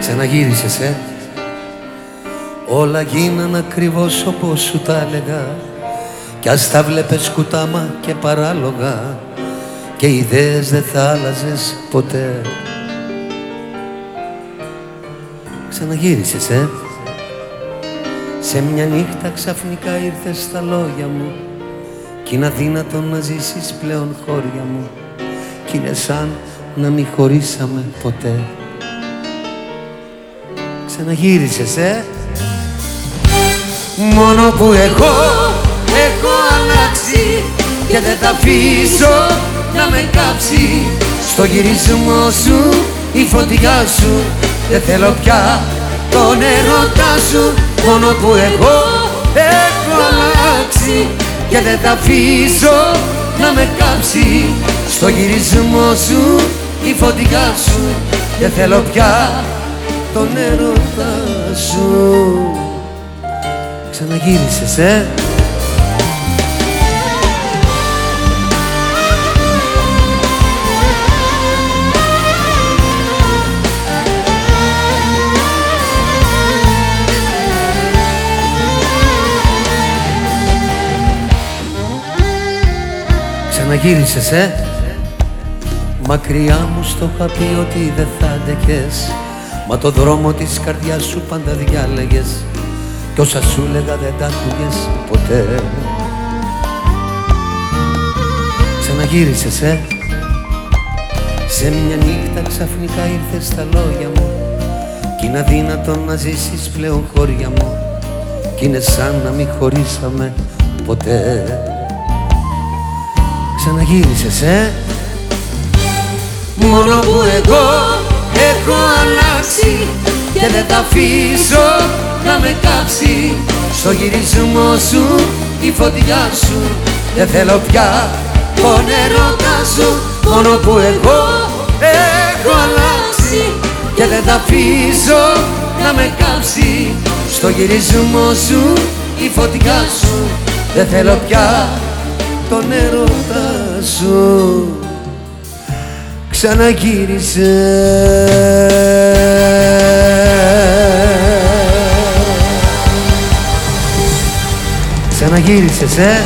Ξαναγύρισες, ε; Όλα γίναν ακριβώς όπως σου τα έλεγα. Κι ας τα βλέπες κουτάμα και παράλογα Και ιδέες δεν θα άλλαζες ποτέ. Ξαναγύρισες, ε. Σε μια νύχτα ξαφνικά ήρθες στα λόγια μου Κι είναι αδύνατο να ζήσεις πλέον χώρια μου Κι είναι σαν να μην χωρίσαμε ποτέ. Ξαναγύρισες, ε. Μόνο που εγώ έχω αλλάξει Και δεν τα αφήσω να με κάψει. Στο γυρισμό σου η φωτιά σου Δεν θέλω πια τον έρωτά σου. Μόνο που εγώ έχω αλλάξει Και δεν τα αφήσω να με κάψει. Στο γυρισμό σου η φωτιά σου Δεν θέλω πια τον έρωτα σου. Ξαναγύρισες, ε; Ξαναγύρισες, ε; Μακριά μου στο είχα πει ότι δεν θα αντέχες Μα το δρόμο της καρδιάς σου πάντα διάλεγες Κι όσα σου λέγα δεν τα άκουγες ποτέ. Ξαναγύρισες, ε; Σε μια νύχτα ξαφνικά ήρθες στα λόγια μου Κι είναι αδύνατο να ζήσεις πλέον χώρια μου Κι είναι σαν να μην χωρίσαμε ποτέ Ξαναγύρισες, ε; Μόνο που εγώ έχω αλλάξει Και δεν τα αφήσω να με κάψει. Στο γυρισμό σου η φωτιά σου Δεν θέλω πια τον έρωτα σου. Μόνο που εγώ έχω αλλάξει Και δεν τα αφήσω να με κάψει. Στο γυρισμό σου η φωτιά σου Δεν θέλω πια τον έρωτα σου. Ξαναγύρισε. Ξαναγύρισες, ε;